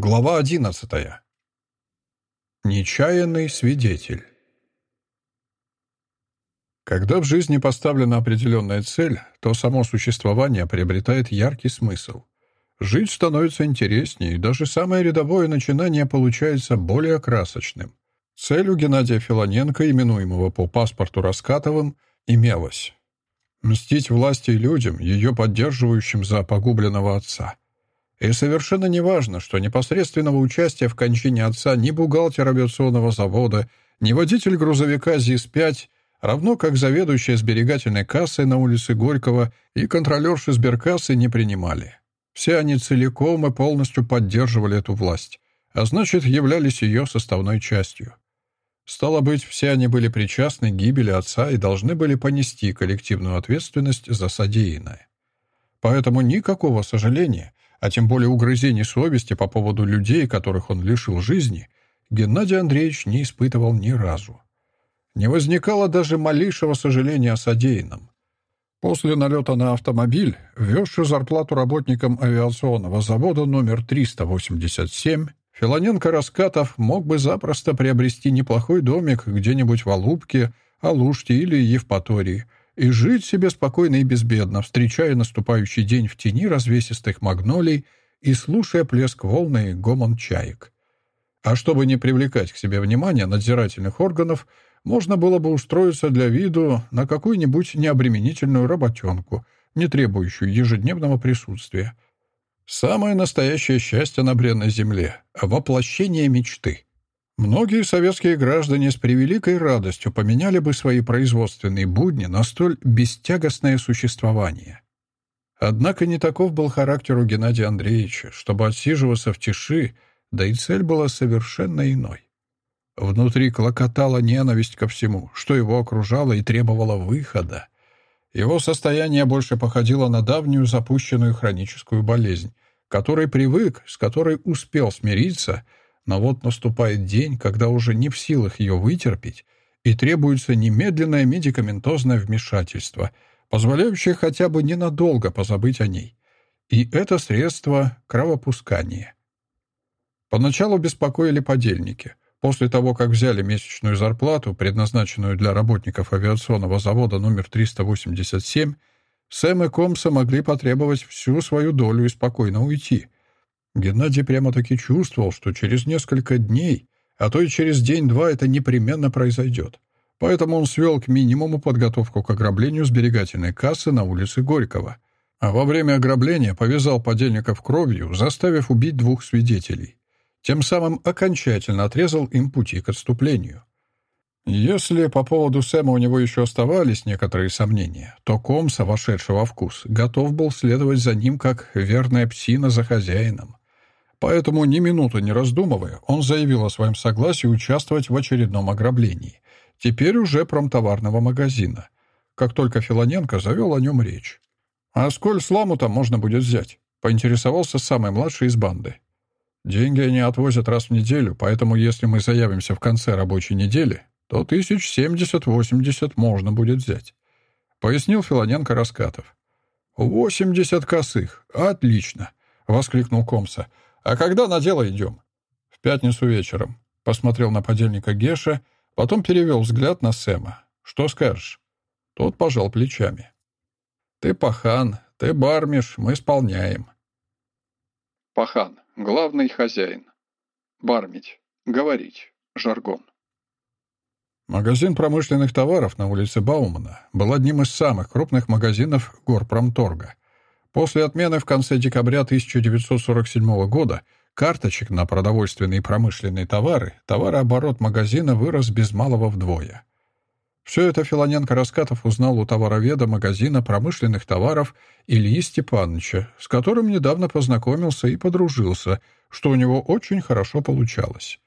Глава одиннадцатая. Нечаянный свидетель. Когда в жизни поставлена определенная цель, то само существование приобретает яркий смысл. Жить становится интереснее, и даже самое рядовое начинание получается более красочным. Цель у Геннадия Филоненко, именуемого по паспорту Раскатовым, имелась. Мстить власти и людям, ее поддерживающим за погубленного отца – и совершенно неважно, что непосредственного участия в кончине отца ни бухгалтер авиационного завода, ни водитель грузовика ЗИС-5, равно как заведующая сберегательной кассой на улице Горького и контролерши сберкассы не принимали. Все они целиком и полностью поддерживали эту власть, а значит, являлись ее составной частью. Стало быть, все они были причастны к гибели отца и должны были понести коллективную ответственность за содеянное. Поэтому никакого сожаления а тем более угрызений совести по поводу людей, которых он лишил жизни, Геннадий Андреевич не испытывал ни разу. Не возникало даже малейшего сожаления о содеянном. После налета на автомобиль, везший зарплату работникам авиационного завода номер 387, Филоненко-Раскатов мог бы запросто приобрести неплохой домик где-нибудь в Алубке, Алуште или Евпатории – и жить себе спокойно и безбедно, встречая наступающий день в тени развесистых магнолий и слушая плеск волны и гомон чаек. А чтобы не привлекать к себе внимание надзирательных органов, можно было бы устроиться для виду на какую-нибудь необременительную работенку, не требующую ежедневного присутствия. Самое настоящее счастье на бренной земле — воплощение мечты — Многие советские граждане с превеликой радостью поменяли бы свои производственные будни на столь бестягостное существование. Однако не таков был характер у Геннадия Андреевича, чтобы отсиживаться в тиши, да и цель была совершенно иной. Внутри клокотала ненависть ко всему, что его окружало и требовало выхода. Его состояние больше походило на давнюю запущенную хроническую болезнь, которой привык, с которой успел смириться — но вот наступает день, когда уже не в силах ее вытерпеть, и требуется немедленное медикаментозное вмешательство, позволяющее хотя бы ненадолго позабыть о ней. И это средство — кровопускание. Поначалу беспокоили подельники. После того, как взяли месячную зарплату, предназначенную для работников авиационного завода номер 387, Сэм и Комса могли потребовать всю свою долю и спокойно уйти — Геннадий прямо-таки чувствовал, что через несколько дней, а то и через день-два это непременно произойдет. Поэтому он свел к минимуму подготовку к ограблению сберегательной кассы на улице Горького. А во время ограбления повязал подельников кровью, заставив убить двух свидетелей. Тем самым окончательно отрезал им пути к отступлению. Если по поводу Сэма у него еще оставались некоторые сомнения, то Комса, вошедшего во вкус, готов был следовать за ним, как верная псина за хозяином. Поэтому, ни минуты не раздумывая, он заявил о своем согласии участвовать в очередном ограблении, теперь уже промтоварного магазина, как только Филоненко завел о нем речь. «А сколь сламу там можно будет взять?» — поинтересовался самый младший из банды. «Деньги они отвозят раз в неделю, поэтому если мы заявимся в конце рабочей недели, то тысяч семьдесят-восемьдесят можно будет взять», — пояснил Филоненко Раскатов. «Восемьдесят косых! Отлично!» — воскликнул Комса. «А когда на дело идем?» «В пятницу вечером», — посмотрел на подельника Геша, потом перевел взгляд на Сэма. «Что скажешь?» Тот пожал плечами. «Ты пахан, ты бармиш, мы исполняем». Пахан, главный хозяин. Бармить, говорить, жаргон. Магазин промышленных товаров на улице Баумана был одним из самых крупных магазинов горпромторга. После отмены в конце декабря 1947 года карточек на продовольственные и промышленные товары товарооборот магазина вырос без малого вдвое. Все это Филоненко Раскатов узнал у товароведа магазина промышленных товаров Ильи Степановича, с которым недавно познакомился и подружился, что у него очень хорошо получалось.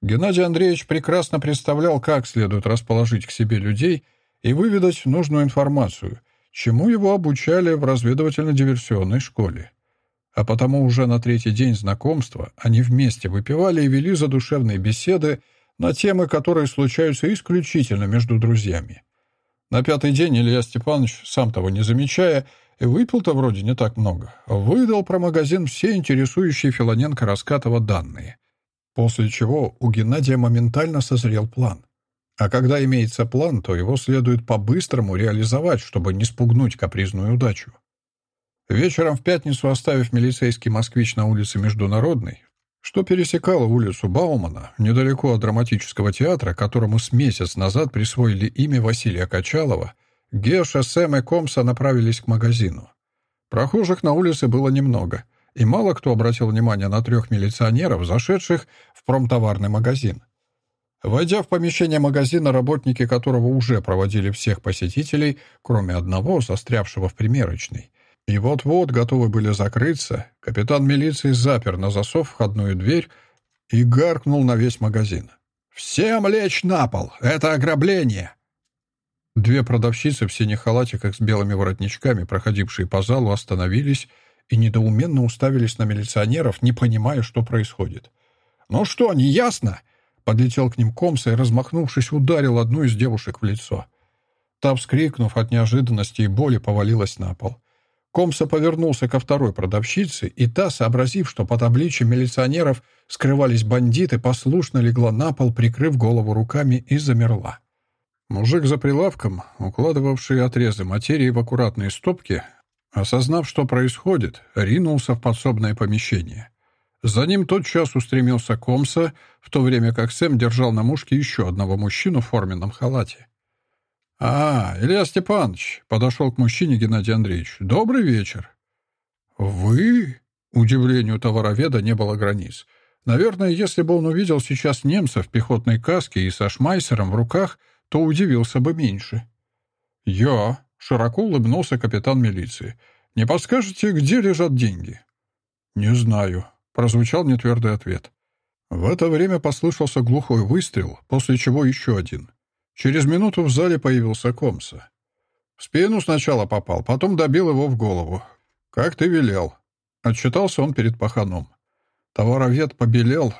Геннадий Андреевич прекрасно представлял, как следует расположить к себе людей и выведать нужную информацию — чему его обучали в разведывательно-диверсионной школе. А потому уже на третий день знакомства они вместе выпивали и вели задушевные беседы на темы, которые случаются исключительно между друзьями. На пятый день Илья Степанович, сам того не замечая, выпил-то вроде не так много. Выдал про магазин все интересующие Филоненко Раскатова данные. После чего у Геннадия моментально созрел план. А когда имеется план, то его следует по-быстрому реализовать, чтобы не спугнуть капризную удачу. Вечером в пятницу, оставив милицейский москвич на улице Международной, что пересекало улицу Баумана, недалеко от драматического театра, которому с месяц назад присвоили имя Василия Качалова, Геша, Сэм и Комса направились к магазину. Прохожих на улице было немного, и мало кто обратил внимание на трех милиционеров, зашедших в промтоварный магазин. Войдя в помещение магазина, работники которого уже проводили всех посетителей, кроме одного, застрявшего в примерочной, и вот-вот готовы были закрыться, капитан милиции запер на засов входную дверь и гаркнул на весь магазин. «Всем лечь на пол! Это ограбление!» Две продавщицы в синих халатиках с белыми воротничками, проходившие по залу, остановились и недоуменно уставились на милиционеров, не понимая, что происходит. «Ну что, не ясно?» Подлетел к ним Комса и, размахнувшись, ударил одну из девушек в лицо. Та, вскрикнув от неожиданности и боли, повалилась на пол. Комса повернулся ко второй продавщице, и та, сообразив, что под обличием милиционеров скрывались бандиты, послушно легла на пол, прикрыв голову руками, и замерла. Мужик за прилавком, укладывавший отрезы материи в аккуратные стопки, осознав, что происходит, ринулся в подсобное помещение. За ним тотчас устремился Комса, в то время как Сэм держал на мушке еще одного мужчину в форменном халате. «А, Илья Степанович!» — подошел к мужчине Геннадий Андреевич. «Добрый вечер!» «Вы?» — удивлению товароведа не было границ. Наверное, если бы он увидел сейчас немца в пехотной каске и со шмайсером в руках, то удивился бы меньше. «Я?» — широко улыбнулся капитан милиции. «Не подскажете, где лежат деньги?» «Не знаю», — прозвучал нетвердый ответ. В это время послышался глухой выстрел, после чего еще один. Через минуту в зале появился Комса. В спину сначала попал, потом добил его в голову. «Как ты велел?» Отчитался он перед паханом. Товаровед побелел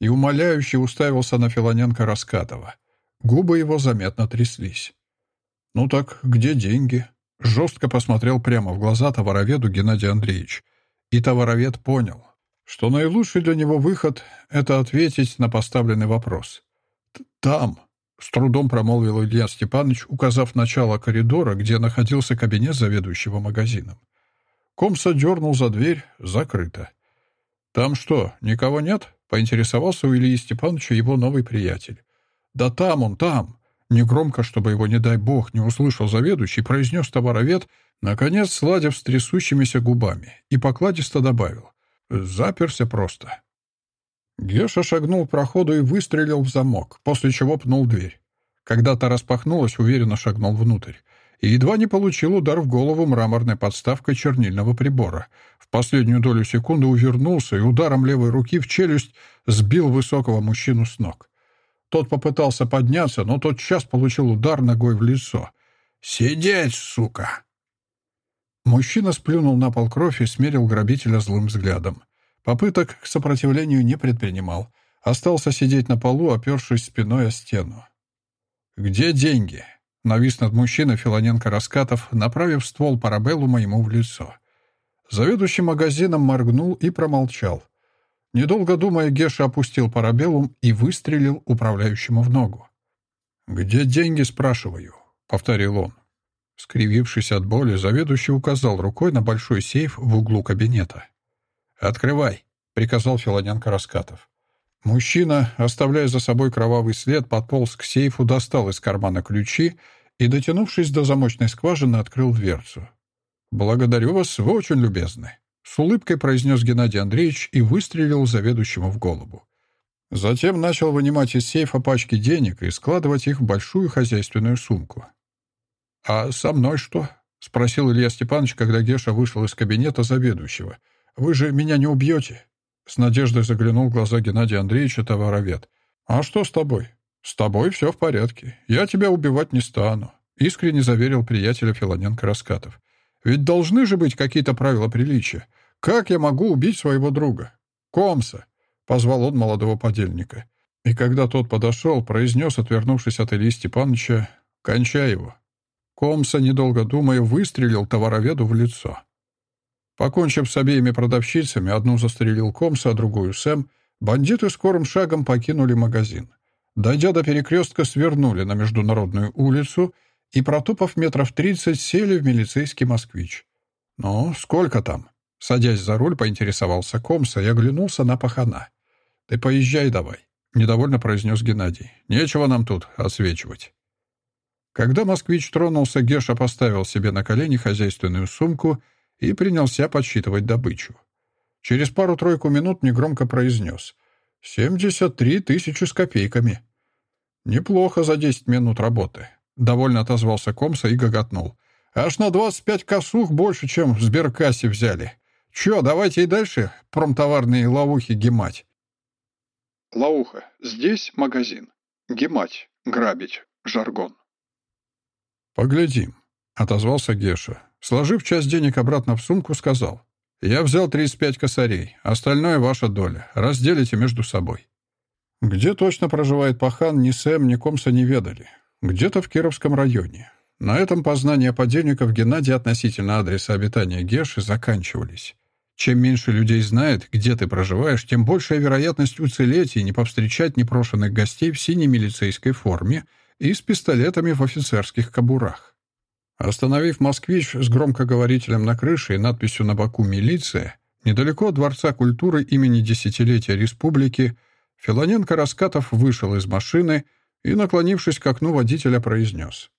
и умоляюще уставился на Филоненко Раскатова. Губы его заметно тряслись. «Ну так где деньги?» Жестко посмотрел прямо в глаза товароведу Геннадий Андреевич. И товаровед понял, что наилучший для него выход — это ответить на поставленный вопрос. «Там», с трудом промолвил Илья Степанович, указав начало коридора, где находился кабинет заведующего магазином. Комса дернул за дверь. Закрыто. «Там что, никого нет?» — поинтересовался у Ильи Степановича его новый приятель. «Да там он, там!» Негромко, чтобы его, не дай бог, не услышал заведующий, произнес товаровед, наконец сладив с трясущимися губами, и покладисто добавил. «Заперся просто. Геша шагнул к проходу и выстрелил в замок, после чего пнул дверь. Когда та распахнулась, уверенно шагнул внутрь. И едва не получил удар в голову мраморной подставкой чернильного прибора. В последнюю долю секунды увернулся и ударом левой руки в челюсть сбил высокого мужчину с ног. Тот попытался подняться, но тот час получил удар ногой в лицо. «Сидеть, сука!» Мужчина сплюнул на пол кровь и смерил грабителя злым взглядом. Попыток к сопротивлению не предпринимал. Остался сидеть на полу, опершись спиной о стену. «Где деньги?» — навис над мужчиной Филоненко Раскатов, направив ствол парабеллума ему в лицо. Заведующий магазином моргнул и промолчал. Недолго думая, Геша опустил парабеллум и выстрелил управляющему в ногу. «Где деньги?» — спрашиваю, — повторил он. Скривившись от боли, заведующий указал рукой на большой сейф в углу кабинета. «Открывай», — приказал Филоненко Раскатов. Мужчина, оставляя за собой кровавый след, подполз к сейфу, достал из кармана ключи и, дотянувшись до замочной скважины, открыл дверцу. «Благодарю вас, вы очень любезны», — с улыбкой произнес Геннадий Андреевич и выстрелил заведующему в голову. Затем начал вынимать из сейфа пачки денег и складывать их в большую хозяйственную сумку. «А со мной что?» — спросил Илья Степанович, когда Геша вышел из кабинета заведующего — вы же меня не убьете?» С надеждой заглянул в глаза Геннадия Андреевича товаровед. «А что с тобой?» «С тобой все в порядке. Я тебя убивать не стану», — искренне заверил приятеля Филоненко Раскатов. «Ведь должны же быть какие-то правила приличия. Как я могу убить своего друга?» «Комса!» — позвал он молодого подельника. И когда тот подошел, произнес, отвернувшись от Ильи Степановича, «Кончай его». Комса, недолго думая, выстрелил товароведу в лицо. Покончив с обеими продавщицами, одну застрелил Комса, а другую Сэм, бандиты скорым шагом покинули магазин. Дойдя до перекрестка, свернули на Международную улицу и, протопав метров тридцать, сели в милицейский «Москвич». «Ну, сколько там?» Садясь за руль, поинтересовался Комса и оглянулся на пахана. «Ты поезжай давай», — недовольно произнес Геннадий. «Нечего нам тут отсвечивать». Когда москвич тронулся, Геша поставил себе на колени хозяйственную сумку и принялся подсчитывать добычу. Через пару-тройку минут негромко произнес. «Семьдесят три тысячи с копейками». «Неплохо за десять минут работы», — довольно отозвался Комса и гоготнул. «Аж на двадцать пять косух больше, чем в сберкассе взяли. Чё, давайте и дальше промтоварные ловухи гемать». Лауха. Здесь магазин. Гемать. Грабить. Жаргон. «Поглядим», — отозвался Геша. Сложив часть денег обратно в сумку, сказал. «Я взял 35 косарей. Остальное ваша доля. Разделите между собой». Где точно проживает пахан, ни Сэм, ни Комса не ведали. Где-то в Кировском районе. На этом познания подельников Геннадия относительно адреса обитания Геши заканчивались. Чем меньше людей знает, где ты проживаешь, тем большая вероятность уцелеть и не повстречать непрошенных гостей в синей милицейской форме — и с пистолетами в офицерских кобурах. Остановив «Москвич» с громкоговорителем на крыше и надписью на боку «Милиция», недалеко от Дворца культуры имени Десятилетия Республики, Филоненко Раскатов вышел из машины и, наклонившись к окну водителя, произнес.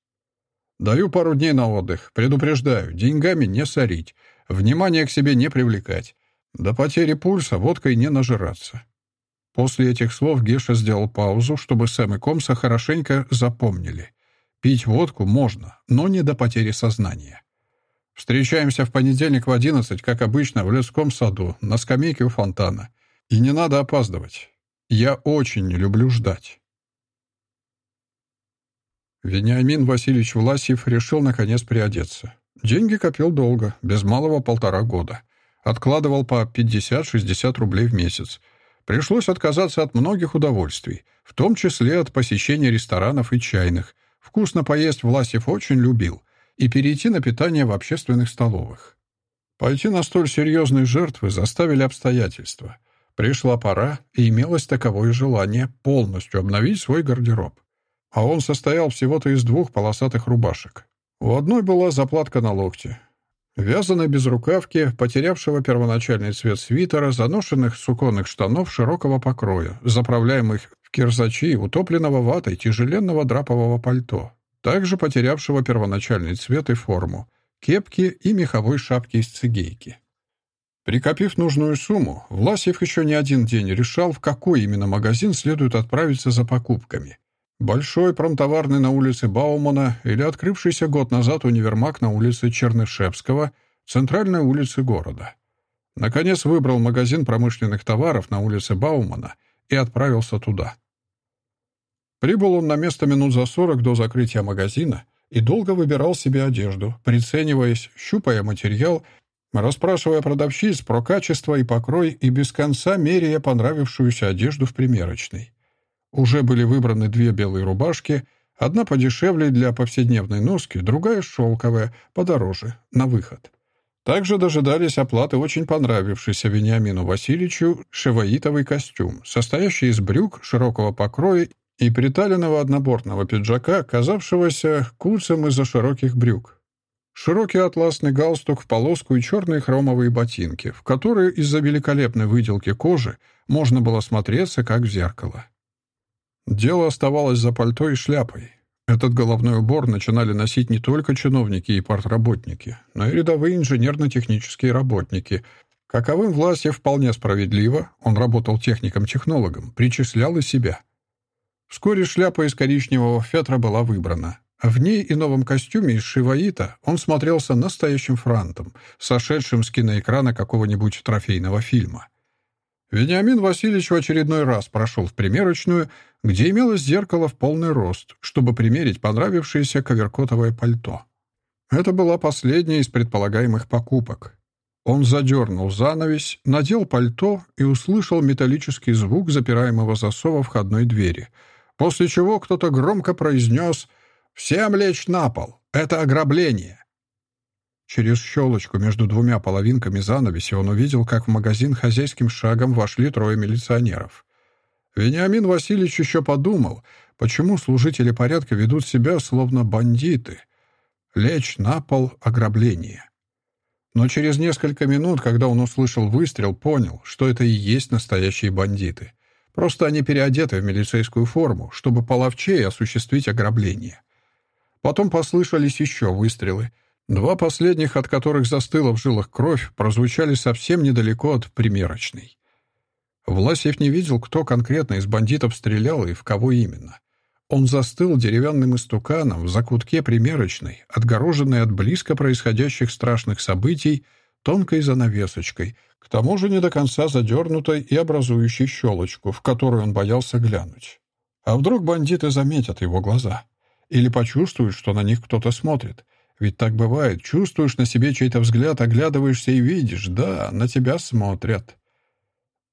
«Даю пару дней на отдых. Предупреждаю, деньгами не сорить, внимание к себе не привлекать. До потери пульса водкой не нажираться. После этих слов Геша сделал паузу, чтобы Сэм и Комса хорошенько запомнили. Пить водку можно, но не до потери сознания. Встречаемся в понедельник в одиннадцать, как обычно, в лесском саду, на скамейке у фонтана. И не надо опаздывать. Я очень не люблю ждать. Вениамин Васильевич Власьев решил наконец приодеться. Деньги копил долго, без малого полтора года. Откладывал по 50-60 рублей в месяц — Пришлось отказаться от многих удовольствий, в том числе от посещения ресторанов и чайных. Вкусно поесть Власев очень любил. И перейти на питание в общественных столовых. Пойти на столь серьезные жертвы заставили обстоятельства. Пришла пора, и имелось таковое желание полностью обновить свой гардероб. А он состоял всего-то из двух полосатых рубашек. У одной была заплатка на локте, Вязаной безрукавки, потерявшего первоначальный цвет свитера, заношенных суконных штанов широкого покроя, заправляемых в кирзачи, утопленного ватой тяжеленного драпового пальто, также потерявшего первоначальный цвет и форму, кепки и меховой шапки из цигейки. Прикопив нужную сумму, Власев еще не один день решал, в какой именно магазин следует отправиться за покупками. Большой промтоварный на улице Баумана или открывшийся год назад универмаг на улице Чернышевского, центральной улице города. Наконец выбрал магазин промышленных товаров на улице Баумана и отправился туда. Прибыл он на место минут за сорок до закрытия магазина и долго выбирал себе одежду, прицениваясь, щупая материал, расспрашивая продавщиц про качество и покрой и без конца меряя понравившуюся одежду в примерочной. Уже были выбраны две белые рубашки, одна подешевле для повседневной носки, другая шелковая, подороже, на выход. Также дожидались оплаты очень понравившийся Вениамину Васильевичу шеваитовый костюм, состоящий из брюк широкого покроя и приталенного однобортного пиджака, казавшегося куцем из-за широких брюк. Широкий атласный галстук в полоску и черные хромовые ботинки, в которые из-за великолепной выделки кожи можно было смотреться, как в зеркало. Дело оставалось за пальто и шляпой. Этот головной убор начинали носить не только чиновники и партработники, но и рядовые инженерно-технические работники. Каковым власти вполне справедливо, он работал техником-технологом, причислял и себя. Вскоре шляпа из коричневого фетра была выбрана. В ней и новом костюме из шиваита он смотрелся настоящим франтом, сошедшим с киноэкрана какого-нибудь трофейного фильма. Вениамин Васильевич в очередной раз прошел в примерочную, где имелось зеркало в полный рост, чтобы примерить понравившееся коверкотовое пальто. Это была последняя из предполагаемых покупок. Он задернул занавесь, надел пальто и услышал металлический звук запираемого засова входной двери, после чего кто-то громко произнес Всем лечь на пол! Это ограбление!» Через щелочку между двумя половинками занавеси он увидел, как в магазин хозяйским шагом вошли трое милиционеров. Вениамин Васильевич еще подумал, почему служители порядка ведут себя словно бандиты. Лечь на пол — ограбление. Но через несколько минут, когда он услышал выстрел, понял, что это и есть настоящие бандиты. Просто они переодеты в милицейскую форму, чтобы половчее осуществить ограбление. Потом послышались еще выстрелы. Два последних, от которых застыла в жилах кровь, прозвучали совсем недалеко от примерочной. Власев не видел, кто конкретно из бандитов стрелял и в кого именно. Он застыл деревянным истуканом в закутке примерочной, отгороженной от близко происходящих страшных событий тонкой занавесочкой, к тому же не до конца задернутой и образующей щелочку, в которую он боялся глянуть. А вдруг бандиты заметят его глаза? Или почувствуют, что на них кто-то смотрит? Ведь так бывает. Чувствуешь на себе чей-то взгляд, оглядываешься и видишь, да, на тебя смотрят.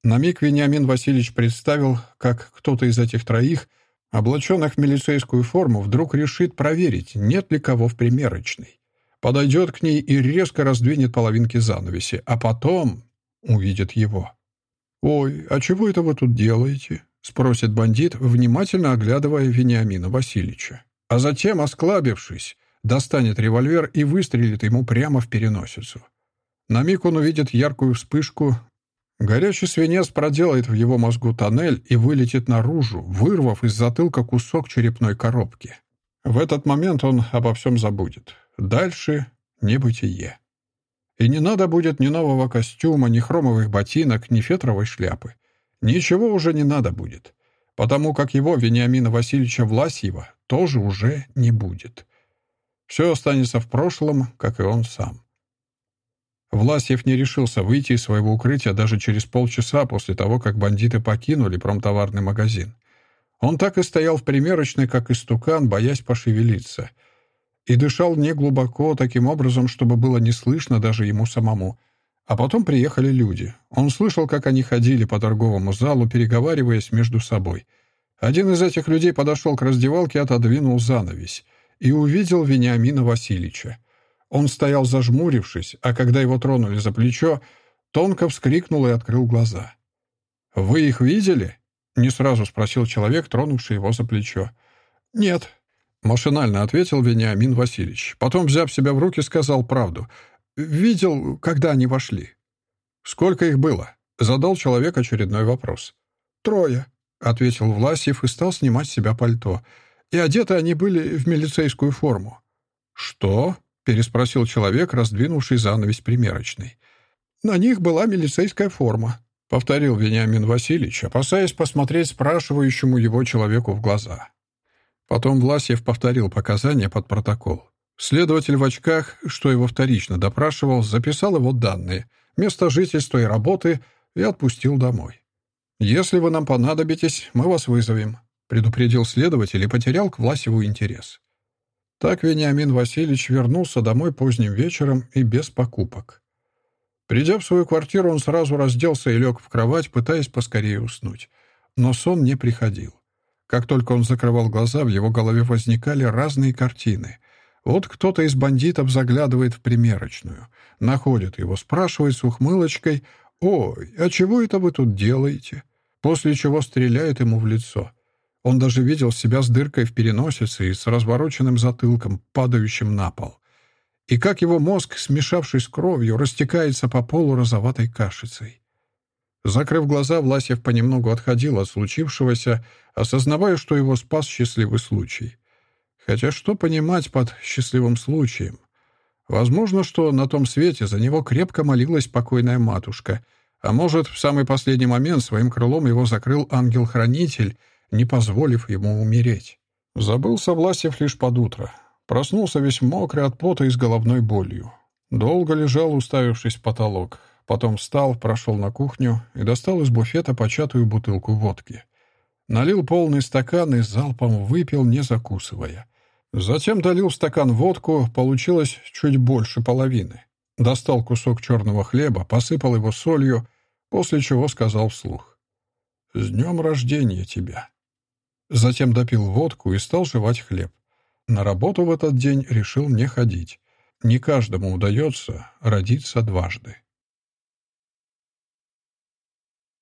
На миг Вениамин Васильевич представил, как кто-то из этих троих, облаченных в милицейскую форму, вдруг решит проверить, нет ли кого в примерочной. Подойдет к ней и резко раздвинет половинки занавеси, а потом увидит его. «Ой, а чего это вы тут делаете?» — спросит бандит, внимательно оглядывая Вениамина Васильевича. А затем, осклабившись, достанет револьвер и выстрелит ему прямо в переносицу. На миг он увидит яркую вспышку, Горячий свинец проделает в его мозгу тоннель и вылетит наружу, вырвав из затылка кусок черепной коробки. В этот момент он обо всем забудет. Дальше — небытие. И не надо будет ни нового костюма, ни хромовых ботинок, ни фетровой шляпы. Ничего уже не надо будет, потому как его, Вениамина Васильевича Власьева, тоже уже не будет. Все останется в прошлом, как и он сам. Власьев не решился выйти из своего укрытия даже через полчаса после того, как бандиты покинули промтоварный магазин. Он так и стоял в примерочной, как истукан, боясь пошевелиться. И дышал неглубоко, таким образом, чтобы было не слышно даже ему самому. А потом приехали люди. Он слышал, как они ходили по торговому залу, переговариваясь между собой. Один из этих людей подошел к раздевалке, отодвинул занавесь и увидел Вениамина Васильевича. Он стоял зажмурившись, а когда его тронули за плечо, тонко вскрикнул и открыл глаза. «Вы их видели?» — не сразу спросил человек, тронувший его за плечо. «Нет», — машинально ответил Вениамин Васильевич. Потом, взяв себя в руки, сказал правду. «Видел, когда они вошли». «Сколько их было?» — задал человек очередной вопрос. «Трое», — ответил Власьев и стал снимать с себя пальто. «И одеты они были в милицейскую форму». «Что?» переспросил человек, раздвинувший занавес примерочной. «На них была милицейская форма», — повторил Вениамин Васильевич, опасаясь посмотреть спрашивающему его человеку в глаза. Потом Власьев повторил показания под протокол. Следователь в очках, что его вторично допрашивал, записал его данные, место жительства и работы и отпустил домой. «Если вы нам понадобитесь, мы вас вызовем», — предупредил следователь и потерял к Власеву интерес. Так Вениамин Васильевич вернулся домой поздним вечером и без покупок. Придя в свою квартиру, он сразу разделся и лег в кровать, пытаясь поскорее уснуть. Но сон не приходил. Как только он закрывал глаза, в его голове возникали разные картины. Вот кто-то из бандитов заглядывает в примерочную, находит его, спрашивает с ухмылочкой «Ой, а чего это вы тут делаете?» После чего стреляет ему в лицо — он даже видел себя с дыркой в переносице и с развороченным затылком, падающим на пол. И как его мозг, смешавшись с кровью, растекается по полу розоватой кашицей. Закрыв глаза, Власев понемногу отходил от случившегося, осознавая, что его спас счастливый случай. Хотя что понимать под счастливым случаем? Возможно, что на том свете за него крепко молилась покойная матушка, а может, в самый последний момент своим крылом его закрыл ангел-хранитель — не позволив ему умереть. Забылся Власев лишь под утро. Проснулся весь мокрый от пота и с головной болью. Долго лежал, уставившись в потолок. Потом встал, прошел на кухню и достал из буфета початую бутылку водки. Налил полный стакан и залпом выпил, не закусывая. Затем долил в стакан водку, получилось чуть больше половины. Достал кусок черного хлеба, посыпал его солью, после чего сказал вслух. «С днем рождения тебя!» Затем допил водку и стал жевать хлеб. На работу в этот день решил не ходить. Не каждому удается родиться дважды.